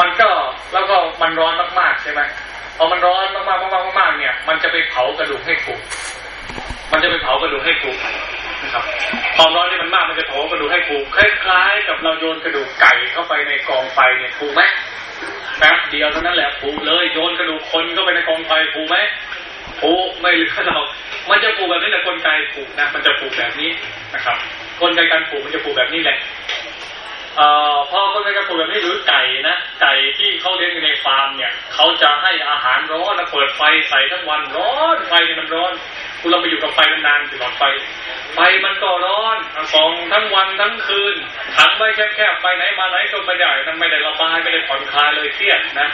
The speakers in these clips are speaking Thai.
มันก็แล้วก็มันร้อนมากๆใช่ไหมพอมันร้อนมากๆมากๆมากๆเนี่ย มันจะไปเผากระดูกให้ผุมันจะไปเผากระดูกให้ผุนะครับความร้อนที่มันมากมันจะเผากระดูกให้ผุคล้ายๆ กับเราโยนกระดูกไก่เข้าไปในกองไฟเนี่ยผุไหมแป๊บเดียวเท่านั้นแหละผุเลยโยนกระดูกคนเข้าไปในกองไฟผุไหมผุไม่เหลือเรามันจะผุแบบนี้แหละกลไกผุนะมันจะผุแบบนี้นะครับกลไกการผุมันจะผุแบบนี้แหละ เอ่อพอคนไกการผุแบบนี้หรือไก่นะไก่ที่เขาเลี้ยงอยู่ในฟาร์มเนี่ยเขาจะให้อาหารร้อนเปิดไฟใส่ทั้งวันร้อนไฟมันร้อนคุณเราไปอยู่กับไฟนานๆสิหลอดไฟไฟมันก็ร้อนสองทั้งวันทั้งคืนขังไว้แคบๆไปไหนมาไหนก็ไม่ได้นั่นไม่ได้ระบายไม่ได้ผ่อนคลายเลยเครียดนะ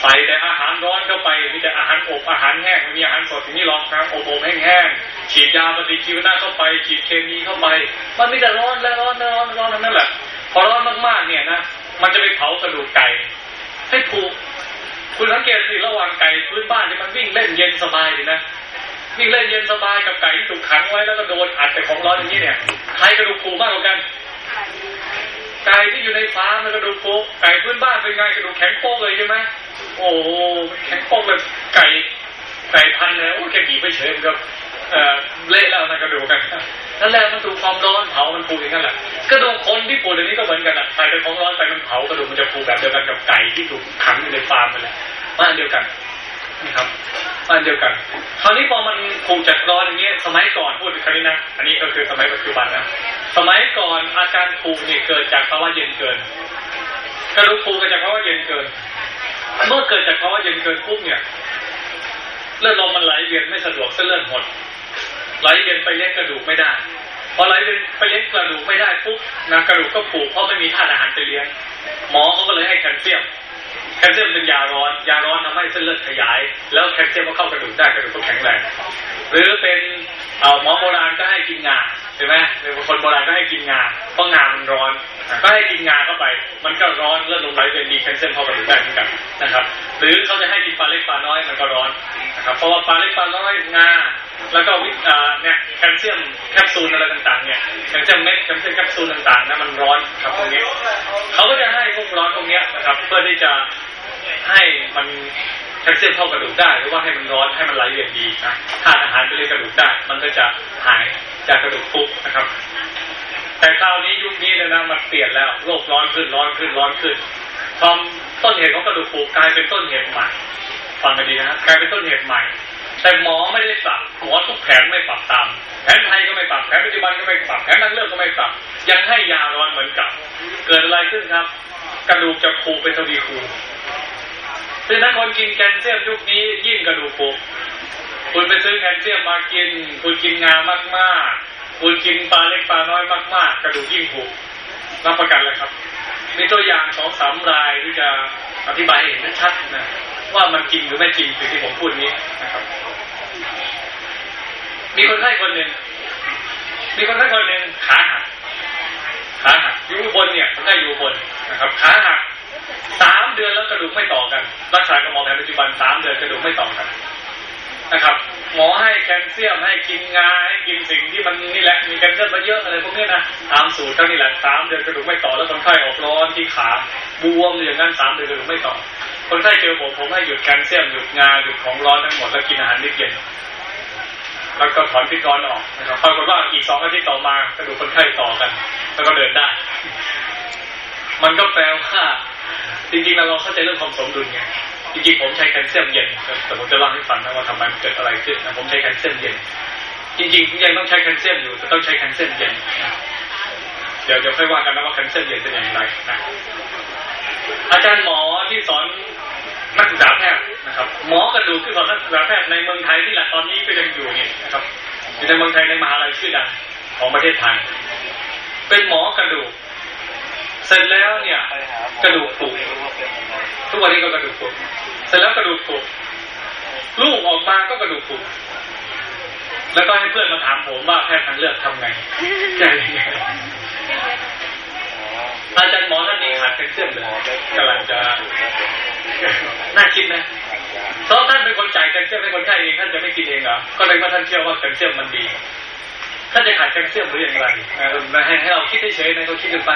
ใส่แต่อาหารร้อนเข้าไปมีแต่อาหารอบอาหารแห้งมีอาหารสดอย่างนี้หรอกนะอบอบแห้งๆฉีดยาปฏิชีวนะเข้าไปฉีดเคมีเข้าไป มันมีแต่ร้อนและร้อนและร้อนร้อนนั่นแหละ พอร้อนมากๆเนี่ยนะมันจะไปเผากระดูกไก่ให้ผูกคุณสังเกตสิระหว่างไก่พื้นบ้านที่มันวิ่งเล่นเย็นสบายดีนะวิ่งเล่นเย็นสบายกับไก่ที่ถูกขังไว้แล้วก็โดนอัดแต่ของร้อนอย่างนี้เนี่ยใครกระดูกฟูมากกว่ากัน ไก่ที่อยู่ในฟาร์มมันกระดูกฟูไก่พื้นบ้านเป็นไงกระดูกแข็งโป๊กเลยใช่ไหมโอ้แข็งโป๊กเลยไก่ไก่พันเลยโอ้แค่บีไปเฉยมันก็ เออเละแล้วนะกระดูกกันนั่นแหละมันถูกความร้อนเผามันฟูอย่างนั้นแหละกระดูกคนที่ปูอย่างนี้ก็เหมือนกันอะใส่เป็นของร้อนไปมันเผากระดูกมันจะฟูแบบเดียวกันกับไก่ที่ถูกขังอยู่ในฟาร์มนั่นแหละบ้านเดียวกันนี่ครับบ้านเดียวกันคราวนี้พอมันผูกจากร้อนอย่างเงี้ยสมัยก่อนพูดคราวนี้นะอันนี้ก็คือสมัยปัจจุบันนะสมัยก่อนอาการผูเนี่ยเกิดจากภาวะเย็นเกิน กระดูกผูเกิดจากภาวะเย็นเกิน เมื่อเกิดจากภาวะเย็นเกินปุ๊บเนี่ยเลือดลมมันไหลเวียนไม่สะดวกเส้นเลือดหด ไหลเวียนไปเลี้ยงกระดูกไม่ได้พอไหลเวียนไปเลี้ยงกระดูกไม่ได้ปุ๊บนะกระดูกก็ผูกเพราะไม่มีธาตุอาหารไปเลี้ยง หมอเขาก็เลยให้แคลเซียมแคลเซียมเป็นยาร้อน ยาร้อนทำให้เส้นเลือดขยาย แล้วแคลเซียมก็เข้ากระดูกได้กระดูกก็แข็งแรงหรือเป็นหมอโบราณก็ให้กินงาใช่ไหมคนโบราณก็ให้กินงาเพราะงามันร้อน ก็ให้กินงาเข้าไป มันก็ร้อนเลือดลมไหลเวียนมีแคลเซียมเข้ากระดูกได้เหมือนกันนะครับ หรือเขาจะให้กินปลาเล็กปลาน้อยมันก็ร้อนนะครับเพราะว่าปลาเล็กปลาน้อยงา แล้วก็วิตาเนี่ยแคลเซียมแคปซูลอะไรต่างๆเนี่ยแคลเซียมเม็ดแคลเซียมแคปซูลต่างๆนะมันร้อนครับตรงนี้เขาก็จะให้พวกร้อนตรงนี้นะครับ เพื่อที่จะให้มันแคลเซียมเข้ากระดูกได้หรือว่าให้มันร้อนให้มันไหลเวียนดีนะทานอาหารไปเลยกระดูกได้ มันก็จะหายจากกระดูกฟุบนะครับ แต่คราวนี้ยุคนี้เนี่ยนะมันเปลี่ยนแล้วโลกร้อนขึ้นร้อนขึ้นร้อนขึ้นความต้นเหตุของกระดูกฟุบกลายเป็นต้นเหตุใหม่ฟังกันดีนะครับกลายเป็นต้นเหตุใหม่ แต่หมอไม่ได้ปรับหมอทุกแผนไม่ปรับตาม แผนไทยก็ไม่ปรับแผนปัจจุบันก็ไม่ปรับแผนนักเลือกก็ไม่ปรับยังให้ยาร้อนเหมือนกับเกิดอะไรขึ้นครับ กระดูกจะฟูเป็นทวีคูดังนั้นคนกินแคลเซียมยุคนี้ยิ่งกระดูกฟูคุณไปซื้อแคลเซียมมากิน คุณกินงามากๆ คุณกินปลาเล็กปลาน้อยมาก ๆ กระดูกยิ่งฟูรับประกันเลยครับมีตัวอย่างสองสามรายที่จะอธิบายเห็นชัดนะว่ามันจริงหรือไม่จริงสิ่งที่ผมพูดนี้นะครับ มีคนไข้คนหนึ่งมีคนไข้คนหนึ่งขาหักขาหักอยู่บนเนี่ยคนไข้อยู่บนนะครับขาหักสามเดือนแล้วกระดูกไม่ต่อกัน รักษากับหมอแผนปัจจุบันสามเดือนกระดูกไม่ต่อกันนะครับ หมอให้แคลเซียมให้กินงาให้กินสิ่งที่มันนี่แหละมีแคลเซียมมาเยอะอะไรพวกนี้นะตามสูตรเท่านี้แหละสามเดือนกระดูกไม่ต่อแล้วคนไข้ออกร้อนที่ขาบวมอย่างนั้นสามเดือนกระดูกไม่ต่อคนไข้เจอผมผมให้หยุดแคลเซียมหยุดงาหยุดของร้อนทั้งหมดแล้วกินอาหารนิดเย็น แล้วก็ถอนพิษร้อนออกนะครับปรากฏว่าอีกสองอาทิตย์ต่อมากระดูกคนไข้ต่อกัน แล้วก็เดินได้ มันก็แปลว่าจริงๆเราเข้าใจเรื่องความสมดุลไงจริงๆผมใช้แคลเซียมเย็นแต่ผมจะเล่าให้ฟังนะว่าทำไมมันเกิดอะไรขึ้นนะผมใช้แคลเซียมเย็น จริงๆยังต้องใช้แคลเซียมอยู่แต่ต้องใช้แคลเซียมเย็นเดี๋ยวเดี๋ยวค่อยว่ากันนะว่าแคลเซียมเย็นเป็นอย่างไรนะอาจารย์หมอที่สอนนักศึกษาแพทย์ นะครับหมอกระดูกที่สอนนักศึกษาแพทย์ในเมืองไทยนี่แหละตอนนี้ก็ยังอยู่นี่นะครับอยู่ในเมืองไทยในมหาลัยชื่อดังของประเทศไทย เป็นหมอกระดูก เสร็จแล้วเนี่ย กระดูกผุทุกวันนี้ก็กระดูกผุเสร็จแล้วกระดูกผุลูกออกมาก็กระดูกผุแล้วก็ให้เพื่อนมาถามผมว่าแพทย์ทางเลือกทำไงแก้ยังไงอาจารย์หมอท่านนี้ขาดแคลเซียมเลยกำลังจะน่าคิดนะ เพราะท่านเป็นคนจ่ายแคลเซียมให้คนไข้เองท่านจะไม่กินเองเหรอก็เลยว่าท่านเชื่อว่าแคลเซียมมันดีท่านจะขาดแคลเซียมหรืออย่างไรให้ให้เราคิดเฉยๆนะเราคิดกันไป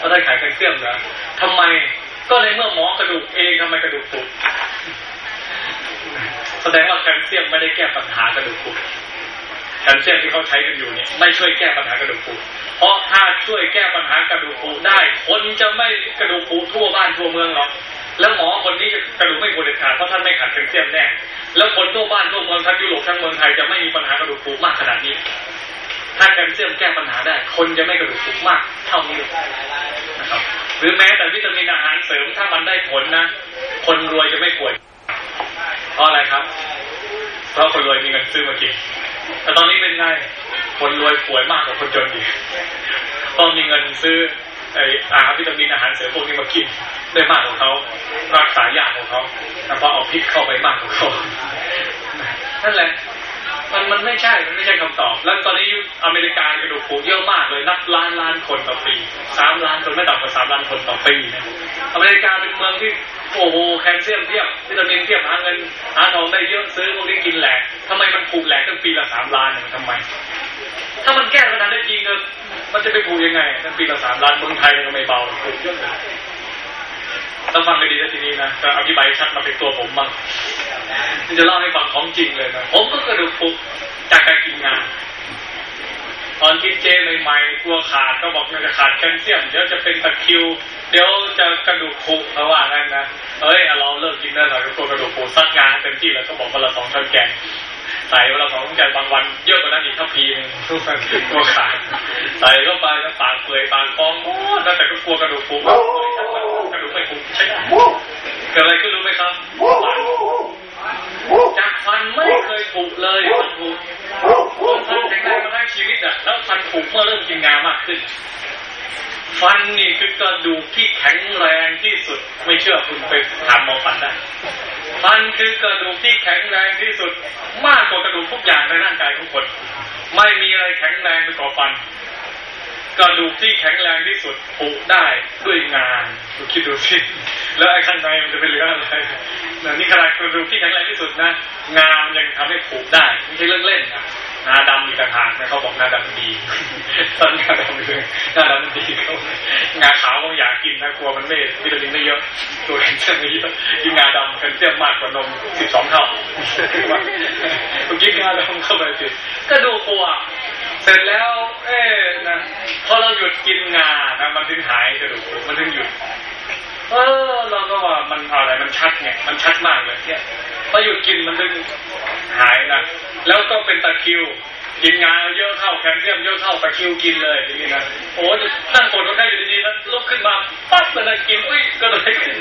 ว่าท่านขาดแคลเซียมเหรอทำไมก็ในเมื่อหมอกระดูกเองทำไมกระดูกผุแสดงว่าแคลเซียมไม่ได้แก้ปัญหากระดูกผุแคลเซียมที่เขาใช้กันอยู่เนี่ยไม่ช่วยแก้ปัญหากระดูกผุเพราะถ้าช่วยแก้ปัญหากระดูกผุได้ คนจะไม่กระดูกผุทั่วบ้านทั่วเมืองหรอก แล้วหมอคนนี้กระดูกไม่ผุเด็ดขาดเพราะท่านไม่ขาดแคลเซียมแน่แล้วคนทั่วบ้านทั่วเมืองทั้งยุโรปทั้งเมืองไทยจะไม่มีปัญหากระดูกผุมากขนาดนี้ ถ้าแคลเซียมแก้ปัญหาได้ คนจะไม่กระดูกผุมากเท่านี้นะครับ หรือแม้แต่วิตามินอาหารเสริมถ้ามันได้ผลนะ คนรวยจะไม่ป่วยเพราะอะไรครับ เพราะคนรวยมีเงินซื้อมากินแต่ตอนนี้เป็นไงคนรวยป่วยมากกว่าคนจนอีกต้องมีเงินซื้อ ไอ้อาหารวิตามินอาหารเสริมพวกนี้มากินได้มากกว่าเขารักษายากกว่าเขาแต่พอเอาพิษเข้าไปมากกว่าเขานั่นแหละมันมันไม่ใช่ มันไม่ใช่คำตอบ แล้วตอนนี้อเมริกากระดูกผุเยอะมากเลย นับล้านล้านคนต่อปีสามล้านคนไม่ต่ำกว่าสามล้านคนต่อปีนะอเมริกาเป็นเมืองที่โอ้โหแคลเซียมเทียบวิตามินเทียบหาเงินหาทองได้เยอะซื้อพวกนี้กินแหลกทำไมมันผุแหลกตั้งปีละสามล้านเนี่ยทำไม ถ้ามันแก้ปัญหาได้จริงก็มันจะไปผุยังไงตั้งปีละสามล้านเมืองไทยมันก็ไม่เบาผุเยอะเลยต้องฟังให้ดีนะทีนี้นะจะอธิบายชัดมาเป็นตัวผมบ้างมันจะเล่าให้ฟังของจริงเลยนะผมก็กระดูกผุจากการกินงาน ตอนกินเจใหม่ๆกลัวขาดก็บอกมันจะขาดแคลเซียมเดี๋ยวจะเป็นตะคิว เดี๋ยวจะกระดูกผุเพราะว่างั้นนะเอ้ยเราเลิกกินได้หน่อยก็กลัวกระดูกผุซัดงานเต็มที่แล้วก็บอกวันละสองช้อนแกง ใส่วันละสองช้อนแกบางวันเยอะกว่านั้นอีกถ้าพีนึงทุกวันกลัวขาดใส่เข้าไปแล้วปากเปื่อยปากฟองโอ้แต่ก็กลัวกระดูกผุกระดูกไม่ผุใช่ไหมเกิดอะไรขึ้นรู้ไหมครับจากฟันไม่เคยผุเลยฟันผุคนฟันแข็งแรงมาทั้งชีวิตอะแล้วฟันผุเมื่อเริ่มกินงามากขึ้น ฟันนี่คือกระดูกที่แข็งแรงที่สุด ไม่เชื่อคุณไปถามหมอฟันได้ มันคือกระดูกที่แข็งแรงที่สุด มากกว่ากระดูกทุกอย่างในร่างกายของคน ไม่มีอะไรแข็งแรงไปกว่าฟัน กระดูกที่แข็งแรงที่สุดผุได้ด้วยงานดูคิดดูสิแล้วไอ้ข้างในมันจะเป็นเหลืออะไรนี่ขนาดกระดูกที่แข็งแรงที่สุดนะงานมันยังทำให้ผุได้ไม่ใช่เรื่องเล่นนะ งาดำอีกต่างหากนะเขาบอกงาดำดีต้นงาดำเลยงาดำดีเขางาขาวบางอยากกินนะกลัวมันไม่วิตามินไม่เยอะตัวแคลเซียมไม่เยอะกินงาดำแคลเซียมมากกว่านมสิบสองเท่าผมกินงาดำเข้าไปสิกระดูกปัวเสร็จแล้ว เอ๊นะพอเราหยุดกินงานะมันถึงหายกระดูกมันถึงหยุดเออเราก็ว่ามันอะไรมันชัดไงมันชัดมากเลยเนี่ยพอหยุดกินมันถึง หายนะ แล้วก็เป็นตะคิว กินงาเยอะเข้าแคลเซียมเยอะเข้าตะคิวกินเลยนี้นะโอ้นั่งปวดก็ได้อยู่ดีๆแล้วลุกขึ้นมาปั๊บเลยกินอุ้ยก็เลยขึ้น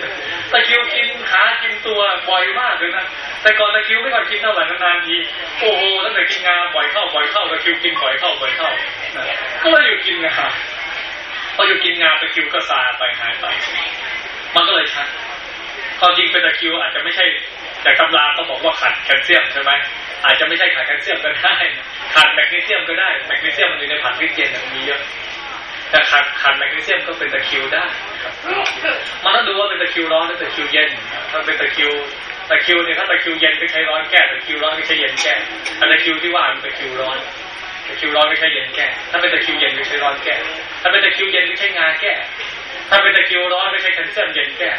ตะคิวกินขากินตัวบ่อยมากเลยนะแต่ก่อนตะคิวไม่ค่อยกินเท่าไหร่นานๆทีโอ้โหตั้งแต่กินงาบ่อยเข้าบ่อยเข้าตะคิวกินบ่อยเข้าบ่อยเข้าก็เลยหยุดกินงาพอหยุดกินงาตะคิวก็ซาไปหายไป มันก็เลยชัดความจริงเป็นตะคิวอาจจะไม่ใช่ แต่ตำราเขาบอกว่าขาดแคลเซียมใช่ไหมอาจจะไม่ใช่ขาดแคลเซียมก็ได้ขาดแมกนีเซียมก็ได้แมกนีเซียมมันอยู่ในผักริดเย็นมันมีเยอะแต่ขาดขาดแมกนีเซียมก็เป็นตะคิวได้มันต้องดูว่าเป็นตะคิวร้อนหรือตะคิวเย็นถ้าเป็นตะคิวตะคิวเนี่ยถ้าตะคิวเย็นก็ใช้ร้อนแก้ตะคิวร้อนก็ใช้เย็นแก้ถ้าตะคิวที่ว่าเป็นตะคิวร้อนตะคิวร้อนก็ใช้เย็นแก้ถ้าเป็นตะคิวเย็นก็ใช้ร้อนแก้ถ้าเป็นตะคิวเย็นก็ใช้งาแก้ ถ้าเป็นตะคิวร้อนไม่ใช่แคลเซียมเย็นแก้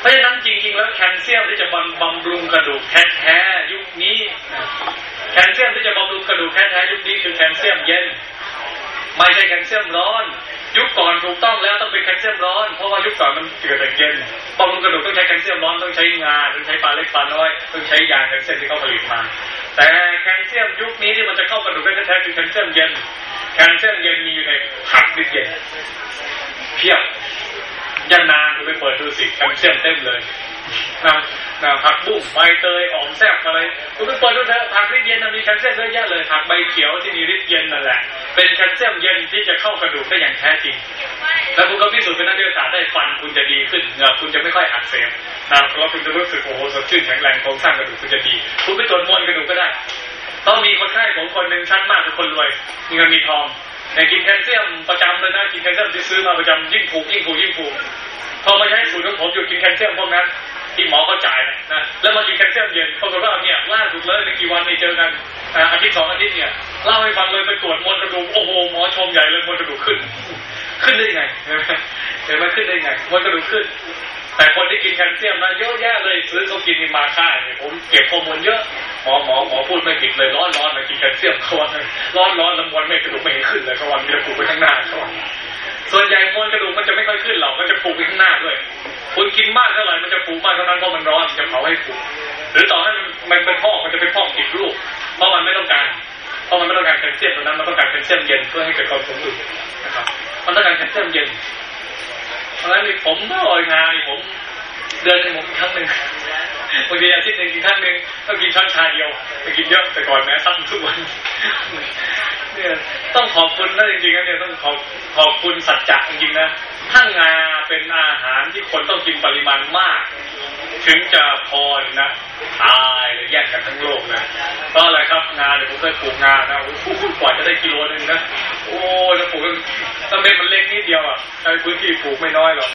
เพราะฉะนั้นจริง ๆ แล้วแคลเซียมที่จะบำบำรุงกระดูกแท้ๆยุคนี้แคลเซียมที่จะบำรุงกระดูกแท้ๆยุคนี้คือแคลเซียมเย็นไม่ใช่แคลเซียมร้อน ยุคก่อนถูกต้องแล้วต้องเป็นแคลเซียมร้อนเพราะว่ายุคก่อนมันเกิดแต่เย็นบำรุงกระดูกต้องใช้แคลเซียมร้อนต้องใช้งาต้องใช้ปลาเล็กปลาน้อยต้องใช้ยาแคลเซียมที่เขาผลิตมา แต่แคลเซียมยุคนี้ที่มันจะเข้ากระดูกได้แท้ๆคือแคลเซียมเย็นแคลเซียมเย็นมีอยู่ในผักดิบเย็นเพียบ ยันนานคุณไปเปิดดูสิแคลเซียมเต็มเลยนะนะผักบุ้งใบเตยออมแซ่บอะไรคุณไปเปิดดูเถอะผักฤทธิ์เย็นมีแคลเซียมเยอะแยะเลยผักใบเขียวที่มีฤทธิ์เย็นนั่นแหละ เป็นแคลเซียมเย็นที่จะเข้ากระดูกได้อย่างแท้จริง แล้วคุณก็พิสูจน์เป็นนักวิทยาศาสตร์ได้ฟันคุณจะดีขึ้นเหงือคุณจะไม่ค่อยอักเสบนะแล้วคุณจะรู้สึกโอ้โหสดชื่นแข็งแรงโครงสร้างกระดูกคุณจะดี คุณไปตรวจมวลกระดูกก็ได้ ต้องมีคนไข้ของคนหนึ่งชั้นมากคือคนรวยมีเงินมีทอง แต่กินแคลเซียมประจำเลยนะกินแคลเซียมที่ซื้อมาประจำยิ่งผูกยิ่งผูกยิ่งผูกพอมาใช้สูตรของผมหยุดกินแคลเซียมพวกนั้นที่หมอเขาจ่ายนะนะแล้วมากินแคลเซียมเย็นปรากฏว่าเนี่ยล่าสุดเลยในกี่วันในเจอกันอาทิตย์สองอาทิตย์เนี่ยเล่าให้ฟังเลยไปตรวจมวลกระดูกโอ้โหหมอชมใหญ่เลยมวลกระดูกขึ้น ขึ้นได้ไงเห็นไหมขึ้นได้ไงมวลกระดูกขึ้น แต่คนที่กินแคลเซียมนะเยอะแยะเลยซื้อเขากินมีมาค่าเนี่ยผมเก็บข้อมูลเยอะ หมอหมอหมอพูดไม่ผิดเลยร้อนร้อนมากินแคลเซียมเขาวันร้อนร้อนล้วมวลไม่กระดูกไม่ขึ้นเลยเขาวันมีแต่ผูกไปข้างหน้าเขาวันส่วนใหญ่มวลกระดูกมันจะไม่ค่อยขึ้นหรอกมันจะผูกไปข้างหน้าด้วยคุณกินมากเท่าไหร่มันจะผูกมากเท่านั้นเพราะมันร้อนมันจะเผาให้ผูกหรือต่อให้มันมันเป็นพอกมันจะเป็นพอกผิดรูปเพราะมันไม่ต้องการเพราะมันไม่ต้องการแคลเซียมตรงนั้นมันต้องการแคลเซียมเย็นเพื่อให้เกิดความสมดุลนะครับมันต้องการแคลเซียมเย็นเพราะฉะนั้นผมเมื่อลอยงานผมเดือนหนึ่งผมกินครั้งหนึ่ง บางทีอาทิตย์หนึ่งกินครั้งหนึ่งต้องกินช้อนชาเดียวไม่กินเยอะแต่ก่อนแม้ซ้ำทุกวันเนี่ยต้องขอบคุณนะจริงๆนะเนี่ยต้องขอบขอบคุณสัจจะจริงๆนะถ้างาเป็นอาหารที่คนต้องกินปริมาณมาก ถึงจะพอนะตายเลยแย่งกันทั้งโลกนะเพราะอะไรครับงาเนี่ยผมเคยปลูกงานะโอ้โหกว่าจะได้กิโลนึงนะโอ้แล้วปลูกตั้งเม็ดมันเล็กนิดเดียวอะใช้พื้นที่ปลูกไม่น้อยหรอก